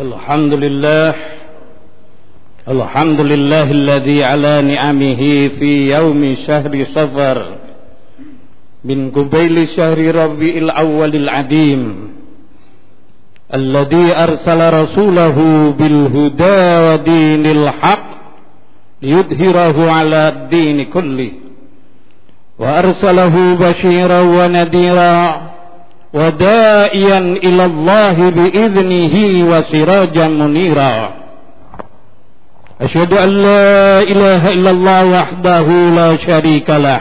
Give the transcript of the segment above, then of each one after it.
الحمد لله الحمد لله الذي على نعمه في يوم شهر صفر من قبيل شهر ربيع الأول العديم الذي أرسل رسوله بالهدى ودين الحق ليظهره على الدين كله وأرسله بشيرا ونذيرا ودائيا إلى الله بإذنه وسراجا منيرا. أشهد أن لا إله إلا الله وحده لا شريك له.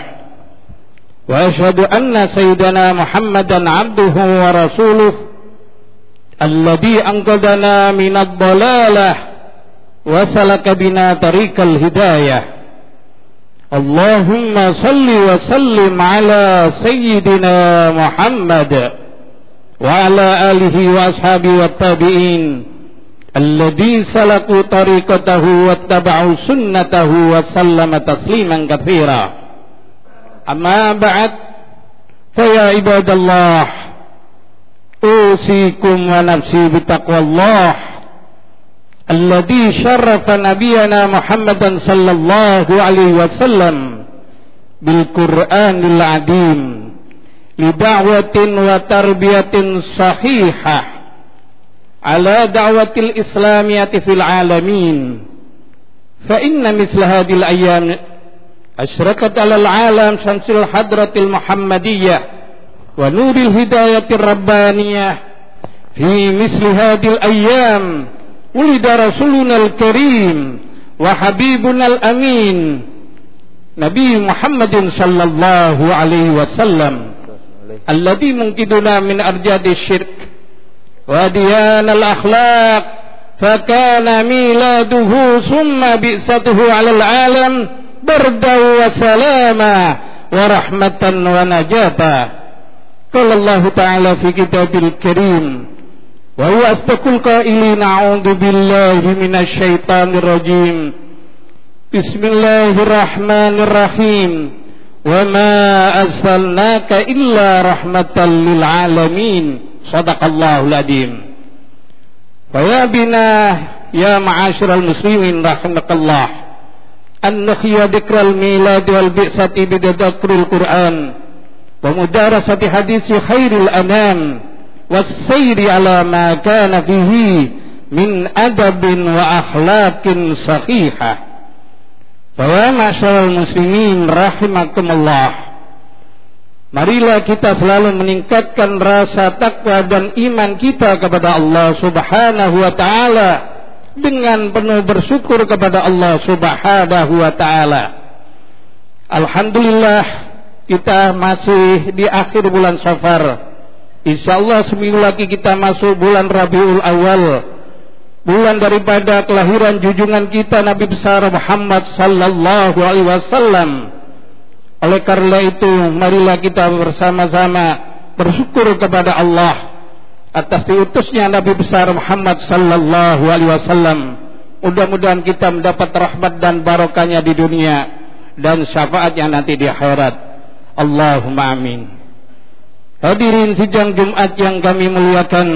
وأشهد أن سيدنا محمدا عبده ورسوله الذي أنقذنا من الضلالة وسلك بنا طريق الهداية. اللهم صل وسلم على سيدنا محمد. وعلى آله وأصحابه والتابعين الذين سلكوا طريقته واتبعوا سنته وسلم تسليما كثيرا. أما بعد فيا عباد الله أوصيكم ونفسي بتقوى الله الذي شرف نبينا محمدا صلى الله عليه وسلم بالقرآن العظيم. لدعوة وتربية صحيحة على دعوة الإسلامية في العالمين. فإن مثل هذه الأيام أشرقت على العالم شمس الحضرة المحمدية ونور الهداية الربانية. في مثل هذه الأيام ولد رسولنا الكريم وحبيبنا الأمين نبي محمد صلى الله عليه وسلم. الذي منقذنا من أرجاد الشرك. وديان الأخلاق. فكان ميلاده ثم بئسته على العالم بردا وسلاما ورحمة ونجاة. قال الله تعالى في كتاب الكريم وهو أصدق القائلين أعوذ بالله من الشيطان الرجيم. بسم الله الرحمن الرحيم. وما أرسلناك إلا رحمة للعالمين. صدق الله العظيم. فيا بنا يا معاشر المسلمين رحمك الله. أن نخي ذكر الميلاد والبئسة بتذكر القرآن ومدارسة حديث خير الأنام والسير على ما كان فيه من أدب وأخلاق صحيحة. Bahwa masyarakat muslimin rahimakumullah Marilah kita selalu meningkatkan rasa takwa dan iman kita kepada Allah subhanahu wa ta'ala Dengan penuh bersyukur kepada Allah subhanahu wa ta'ala. Alhamdulillah kita masih di akhir bulan safar. Insyaallah seminggu lagi kita masuk bulan Rabiul Awal bulan daripada kelahiran junjungan kita Nabi besar Muhammad sallallahu alaihi wasallam. Oleh karena itu, marilah kita bersama-sama bersyukur kepada Allah atas diutusnya Nabi besar Muhammad sallallahu alaihi wasallam. Mudah-mudahan kita mendapat rahmat dan barokahnya di dunia dan syafaatnya nanti di akhirat. Allahumma amin. Hadirin sidang Jumat yang kami muliakan,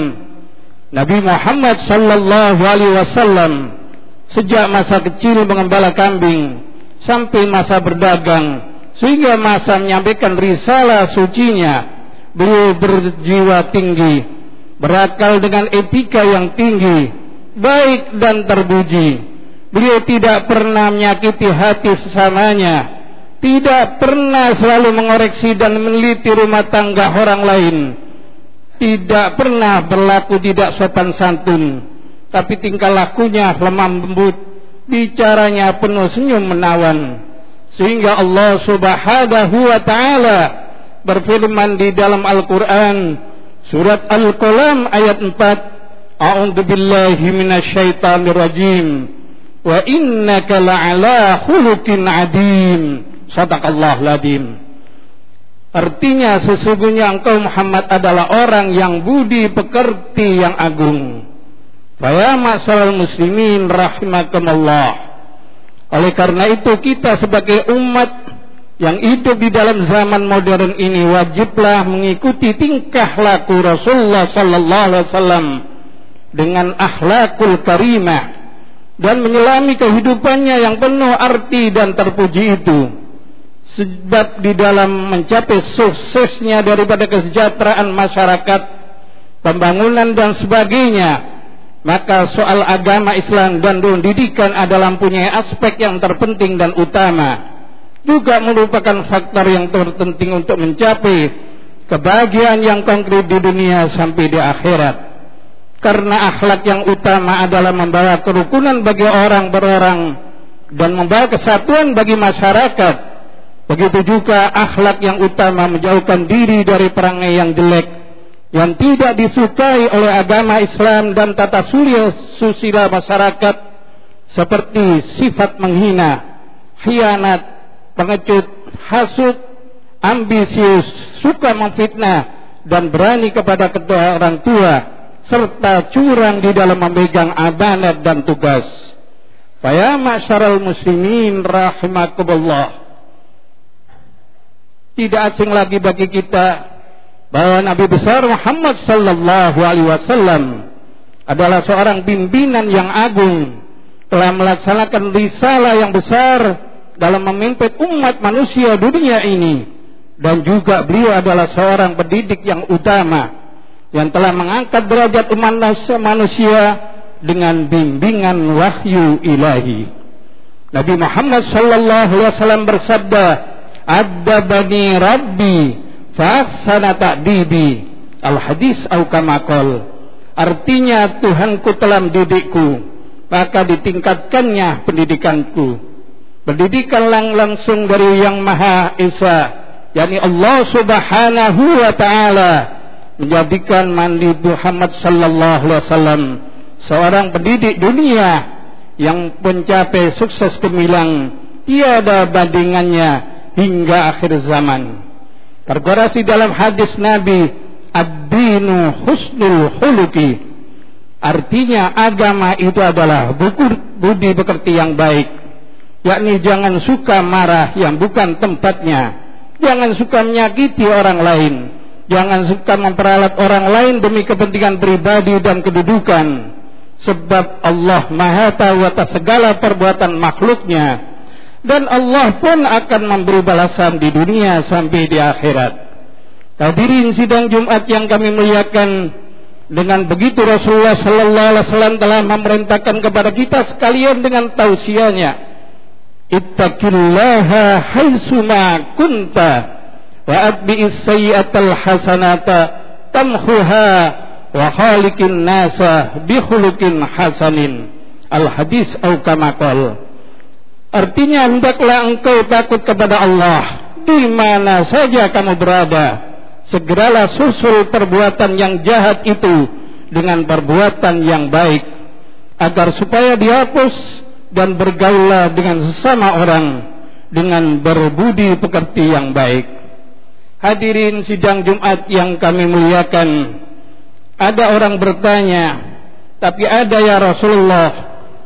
Nabi Muhammad sallallahu alaihi wasallam sejak masa kecil mengembala kambing sampai masa berdagang sehingga masa menyampaikan risalah sucinya beliau berjiwa tinggi berakal dengan etika yang tinggi baik dan terpuji. Beliau tidak pernah menyakiti hati sesamanya tidak pernah selalu mengoreksi dan meneliti rumah tangga orang lain tidak pernah berlaku tidak sopan santun, tapi tingkah lakunya lemah lembut, bicaranya penuh senyum menawan. Sehingga Allah Subhanahu wa taala berfirman di dalam Al-Qur'an surat Al-Qalam ayat 4, A'udzu billahi minasyaitonir rajim. Wa innaka la'ala khuluqin adim. Sadaqallahu ladin. Artinya sesungguhnya engkau Muhammad adalah orang yang budi pekerti yang agung. Faya masalah muslimin rahimakumullah. Oleh karena itu kita sebagai umat yang hidup di dalam zaman modern ini wajiblah mengikuti tingkah laku Rasulullah sallallahu alaihi wasallam dengan akhlakul karimah dan menyelami kehidupannya yang penuh arti dan terpuji itu sebab di dalam mencapai suksesnya daripada kesejahteraan masyarakat pembangunan dan sebagainya. Maka soal agama Islam dan pendidikan adalah mempunyai aspek yang terpenting dan utama. Juga merupakan faktor yang terpenting untuk mencapai kebahagiaan yang konkret di dunia sampai di akhirat. Karena akhlak yang utama adalah membawa kerukunan bagi orang berorang dan membawa kesatuan bagi masyarakat. Begitu juga akhlak yang utama menjauhkan diri dari perangai yang jelek yang tidak disukai oleh agama Islam dan tata surya susila masyarakat seperti sifat menghina, khianat, pengecut, hasut, ambisius, suka memfitnah dan berani kepada kedua orang tua serta curang di dalam memegang amanat dan tugas. Faya masyarul muslimin rahimakumullah. Tidak asing lagi bagi kita bahwa Nabi besar Muhammad sallallahu alaihi wasallam adalah seorang pimpinan yang agung telah melaksanakan risalah yang besar dalam memimpin umat manusia dunia ini dan juga beliau adalah seorang pendidik yang utama yang telah mengangkat derajat umat manusia dengan bimbingan wahyu ilahi. Nabi Muhammad sallallahu alaihi wasallam bersabda, "Adabani Rabbi fahsana ta'dibi." Al hadis au kamakol. Artinya Tuhanku telah mendidikku, maka ditingkatkannya pendidikanku. Pendidikan lang langsung dari Yang Maha Esa, yakni Allah Subhanahu wa taala menjadikan mandi Muhammad sallallahu alaihi wasallam seorang pendidik dunia yang mencapai sukses gemilang tiada bandingannya hingga akhir zaman. Tergorasi dalam hadis Nabi, ad-dinu husnul khuluqi. Artinya agama itu adalah buku budi pekerti yang baik. Yakni jangan suka marah yang bukan tempatnya. Jangan suka menyakiti orang lain Jangan suka memperalat orang lain demi kepentingan pribadi dan kedudukan. Sebab Allah maha tahu atas segala perbuatan makhluknya. Dan Allah pun akan memberi balasan di dunia sampai di akhirat. Hadirin sidang Jumat yang kami muliakan dengan begitu Rasulullah sallallahu alaihi wasallam telah memerintahkan kepada kita sekalian dengan tausiahnya. Ittaqillaha haitsuma kunta wa atbi'is sayyi'atal hasanata tamhuha wa khaliqin nasa bi khuluqin hasanin. Al hadis au kama artinya hendaklah engkau takut kepada Allah di mana saja kamu berada segeralah susul perbuatan yang jahat itu dengan perbuatan yang baik agar supaya dihapus dan bergaulah dengan sesama orang dengan berbudi pekerti yang baik Hadirin sidang Jumat yang kami muliakan. Ada orang bertanya, tapi ada ya Rasulullah,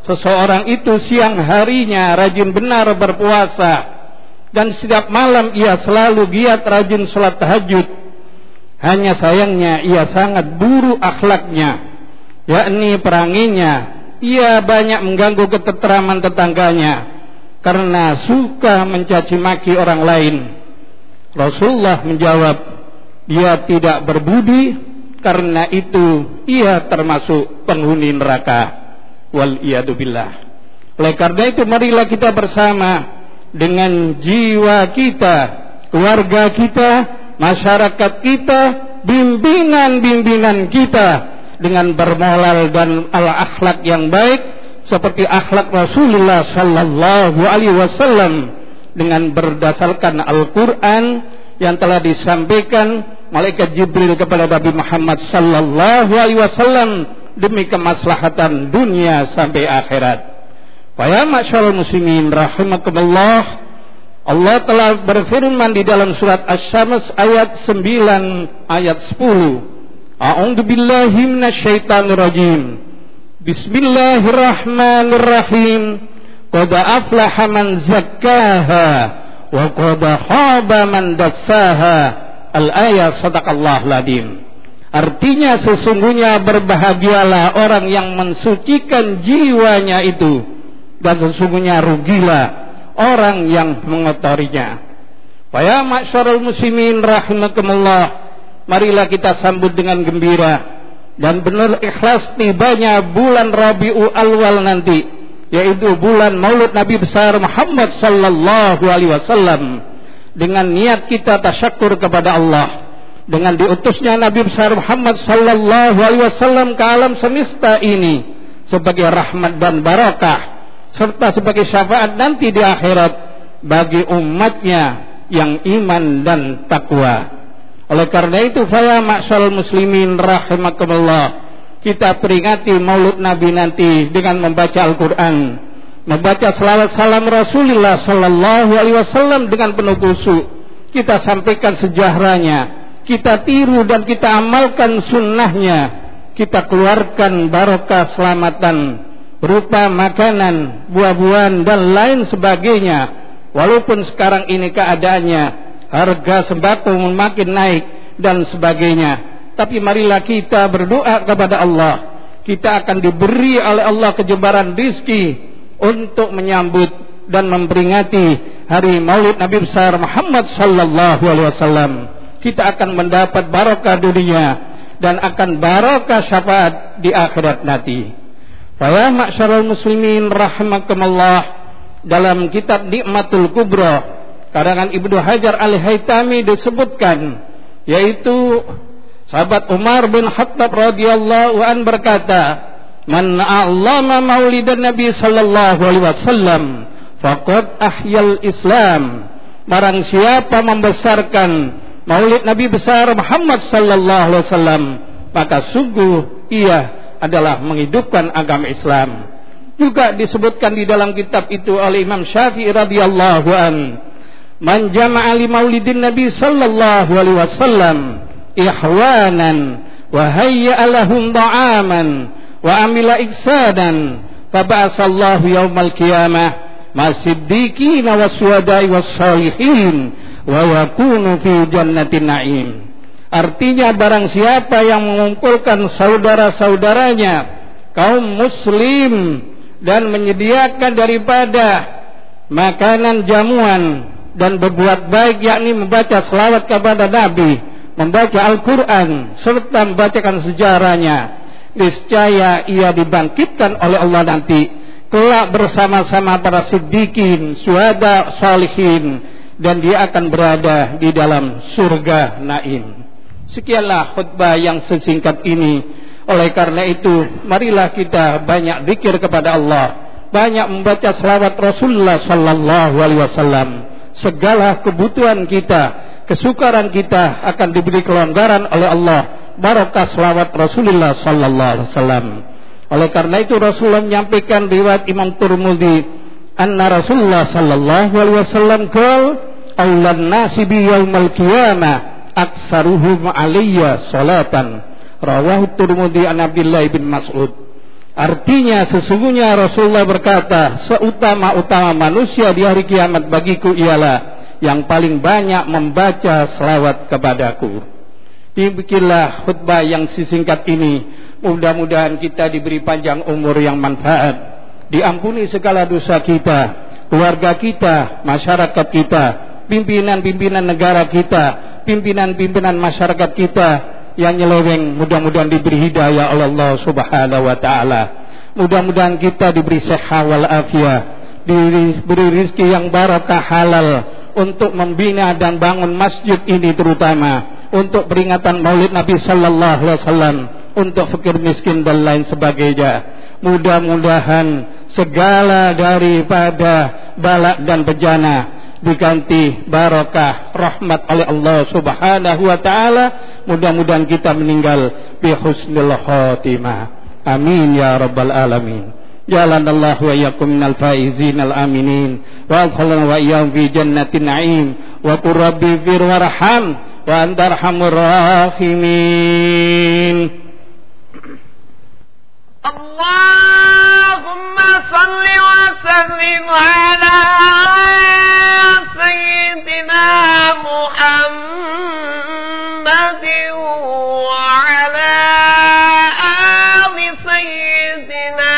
seseorang itu siang harinya rajin benar berpuasa dan setiap malam ia selalu giat rajin sholat tahajud. Hanya sayangnya ia sangat buruk akhlaknya, yakni peranginya. Ia banyak mengganggu ketenteraman tetangganya karena suka mencaci maki orang lain Rasulullah menjawab, dia tidak berbudi karena itu ia termasuk penghuni neraka. Wal billah. Oleh karena itu marilah kita bersama dengan jiwa kita, keluarga kita, masyarakat kita, bimbingan-bimbingan kita dengan bermoral dan ala akhlak yang baik seperti akhlak Rasulullah sallallahu alaihi wasallam dengan berdasarkan Al-Quran yang telah disampaikan malaikat Jibril kepada Nabi Muhammad sallallahu alaihi wasallam demi kemaslahatan dunia sampai akhirat. Wa masyaallah muslimin rahimakumullah. Allah telah berfirman di dalam surat Asy-Syams ayat 9 ayat 10. A'udzu billahi minasyaitonir rajim. Bismillahirrahmanirrahim. Qad aflaha man zakkaha wa qad khaba man dassaha. Al-ayat sadaqallahu ladim. Artinya sesungguhnya berbahagialah orang yang mensucikan jiwanya itu. Dan sesungguhnya rugilah orang yang mengotorinya. Faya masyarul muslimin rahimakumullah. Marilah kita sambut dengan gembira. Dan benar ikhlas tibanya bulan Rabiul Awal nanti. Yaitu bulan Maulid Nabi besar Muhammad sallallahu alaihi wasallam. Dengan niat kita tasyakur kepada Allah dengan diutusnya Nabi besar Muhammad sallallahu alaihi wasallam ke alam semesta ini sebagai rahmat dan barakah serta sebagai syafaat nanti di akhirat bagi umatnya yang iman dan takwa. Oleh karena itu, saya maksal muslimin rahimakumullah. Kita peringati maulud Nabi nanti dengan membaca Al-Quran. Membaca salawat salam Rasulullah sallallahu alaihi wasallam dengan penuh khusyuk. Kita sampaikan sejarahnya, kita tiru dan kita amalkan sunnahnya. Kita keluarkan barokah selamatan berupa makanan, buah-buahan dan lain sebagainya. Walaupun sekarang ini keadaannya harga sembako makin naik dan sebagainya. Tapi marilah kita berdoa kepada Allah. Kita akan diberi oleh Allah kejebaran rizki untuk menyambut dan memperingati hari maulid Nabi besar Muhammad sallallahu alaihi wasallam kita akan mendapat barokah dunia dan akan barokah syafaat di akhirat nanti. Faya ma'syarul muslimin rahimakumullah dalam kitab Nikmatul Kubra karangan Ibnu Hajar Al-Haytami disebutkan yaitu sahabat Umar bin Khattab radhiyallahu an berkata man a'lama maulidan nabi sallallahu alaihi wasallam faqad ahyal islam barang siapa membesarkan maulid Nabi besar Muhammad sallallahu alaihi wasallam maka sungguh ia adalah menghidupkan agama Islam. Juga disebutkan di dalam kitab itu oleh Imam Syafi'i radhiyallahu an man jama'a li maulidin Nabi sallallahu alaihi wasallam ihwanan wa hayya lahum ta'aman wa amila iksadan faba'asallahu yaumal qiyamah masiddiqin was-suhada'i wa fi. Artinya barang siapa yang mengumpulkan saudara-saudaranya kaum muslim dan menyediakan daripada makanan jamuan dan berbuat baik yakni membaca selawat kepada Nabi, membaca Al-Qur'an serta membacakan sejarahnya, niscaya ia dibangkitkan oleh Allah nanti kelak bersama-sama para siddiqin, syuhada, salihin dan dia akan berada di dalam surga naim. Sekianlah khutbah yang sesingkat ini. Oleh karena itu, marilah kita banyak zikir kepada Allah, banyak membaca selawat Rasulullah sallallahu alaihi wasallam. Segala kebutuhan kita, kesukaran kita akan diberi kelonggaran oleh Allah. Barakah selawat Rasulullah sallallahu alaihi wasallam. Oleh karena itu Rasulullah menyampaikan riwayat Imam Turmudi anna Rasulullah sallallahu alaihi wasallam qala aulan nasi bi yaumal qiyamah aksaruhum alayya salatan rawahu Tirmidzi an bin Mas'ud Artinya sesungguhnya Rasulullah berkata seutama-utama manusia di hari kiamat bagiku ialah yang paling banyak membaca selawat kepadaku. Demikianlah khutbah yang sesingkat ini. Mudah-mudahan kita diberi panjang umur yang manfaat. Diampuni segala dosa kita, keluarga kita, masyarakat kita, pimpinan-pimpinan negara kita, pimpinan-pimpinan masyarakat kita yang nyeleweng mudah-mudahan diberi hidayah oleh Allah Subhanahu wa taala. Mudah-mudahan kita diberi sehat wal afiat, diberi rezeki yang barakah halal untuk membina dan bangun masjid ini terutama untuk peringatan Maulid Nabi sallallahu alaihi wasallam untuk fakir miskin dan lain sebagainya. Mudah-mudahan segala daripada balak dan bejana diganti barakah rahmat oleh Allah Subhanahu wa taala mudah-mudahan kita meninggal bi husnul khatimah amin ya rabbal alamin jalan Allah wa yakum minal faizin al aminin wa adkhalna wa iyyahum fi jannatin na'im wa qur rabbi fir warham wa antarhamur rahimin اللهم صل وسلم على سيدنا محمد وعلى آل سيدنا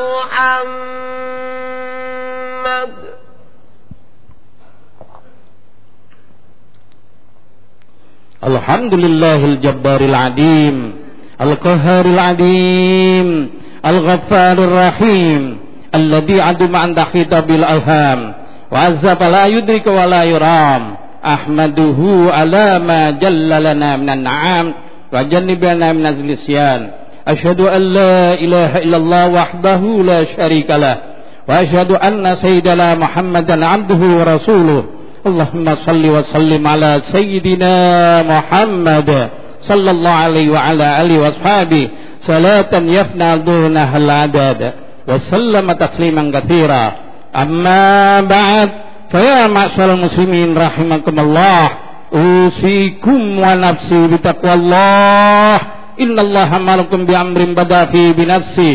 محمد. الحمد لله الجبار العديم القهار العديم الغفار الرحيم الذي عدم عند حيد بالأوهام وعذب لا يدرك ولا يرام. أحمده على ما جل لنا من النعام وجنبنا من الزلسيان. أشهد أن لا إله إلا الله وحده لا شريك له. وأشهد أن سيدنا محمدا عبده ورسوله. اللهم صل وسلم على سيدنا محمد صلى الله عليه وعلى آله وأصحابه. صلاة يفنى دونها العدد وسلم تسليما كثيرا أما بعد فيا معشر المسلمين رحمكم الله أوصيكم ونفسي بتقوى الله إن الله أمركم بأمر بدا فيه بنفسي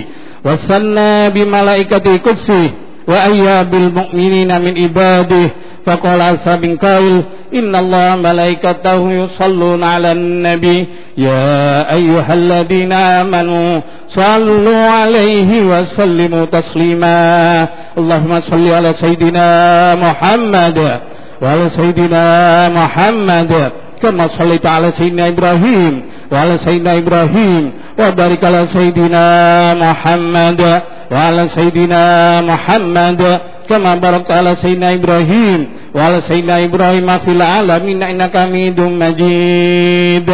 وسنى بملائكته قدسه وأيا بالمؤمنين من عباده فقال بن قائل إن الله ملائكته يصلون على النبي. يا أيها الذين آمنوا صلوا عليه وسلموا تسليما. اللهم صل على سيدنا محمد وعلى سيدنا محمد كما صليت على سيدنا إبراهيم وعلى سيدنا إبراهيم وبارك على سيدنا محمد وعلى سيدنا محمد. kama barakta ala sayyidina Ibrahim. Wa ala sayyidina Ibrahim fil alamin innaka Hamidum Majid.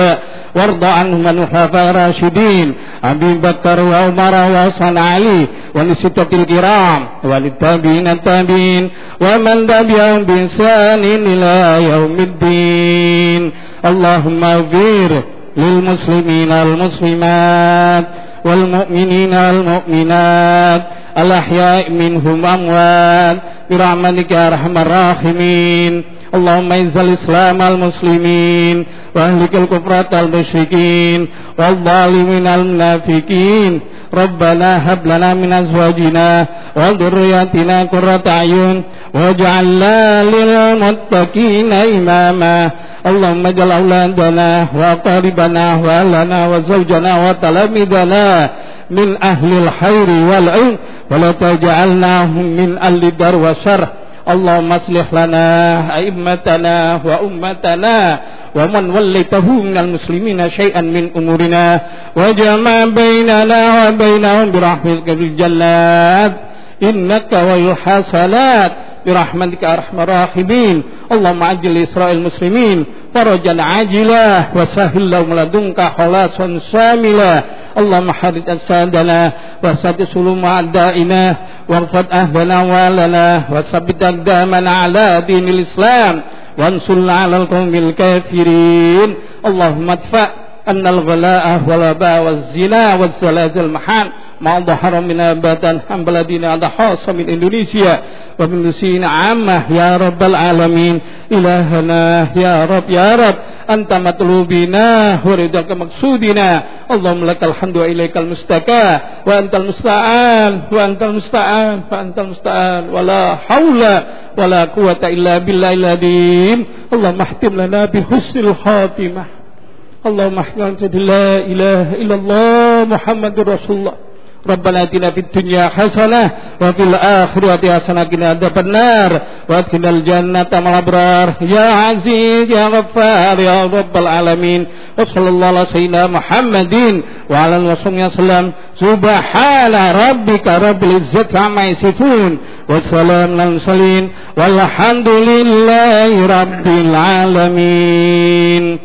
Warda anhum man khulafa rasidin Abi Bakar wa Umar wa san Ali. Wa nisitatil kiram. Wa litabi'in tabi'in wa man tabi'ahum bi ihsanin ila yaumiddin Allahumma ghfir lil muslimin al muslimat wal mu'minina al mu'minat. الأحياء منهم أموات برحمتك يا أرحم الراحمين اللهم اعز الإسلام المسلمين واهلك الكفرة المشركين والظالمين المنافقين ربنا هب لنا من أزواجنا وذرياتنا قرة أعين واجعلنا للمتقين إماما اللهم اجعل أولادنا وأقاربنا وأهلنا وزوجنا وتلاميذنا من أهل الخير والعلم ولا تجعلناهم من أهل الدار والشر. اللهم اصلح لنا أئمتنا وأمتنا ومن وليته من المسلمين شيئا من أمورنا وجمع بيننا وبينهم برحمتك في الجنات إنك ويحسنات برحمتك أرحم الراحمين اللهم عجل لإسرائيل المسلمين فرجا عاجلا وسهل لهم لدنك خلاصا شاملا اللهم حرد أجسادنا وسد سلوم أعدائنا واغفر أهلنا والنا وثبت أقدامنا على دين الإسلام وانصرنا على القوم الكافرين اللهم ادفع أن الغلاء والوباء والزنا والزلازل محال ما ظهر من أبدا عن بلدنا هذا خاصة من إندونيسيا ومن سينا عامة يا رب العالمين إلهنا يا رب يا رب أنت مطلوبنا ورضاك مقصودنا اللهم لك الحمد وإليك المستكى وأنت المستعان وأنت المستعان وأنت المستعان ولا حول ولا قوة إلا بالله العظيم اللهم احتم لنا بحسن الخاتمة اللهم احتم لا إله إلا الله محمد رسول الله ربنا اتنا في الدنيا حسنة وفي الآخرة حسنة قنا عذاب النار وادخلنا الجنة مع الأبرار يا عزيز يا غفار يا رب العالمين وصلى الله على سيدنا محمد وعلى اله وصحبه وسلم سبحان ربك رب العزة عما يصفون والسلام على المرسلين والحمد لله رب العالمين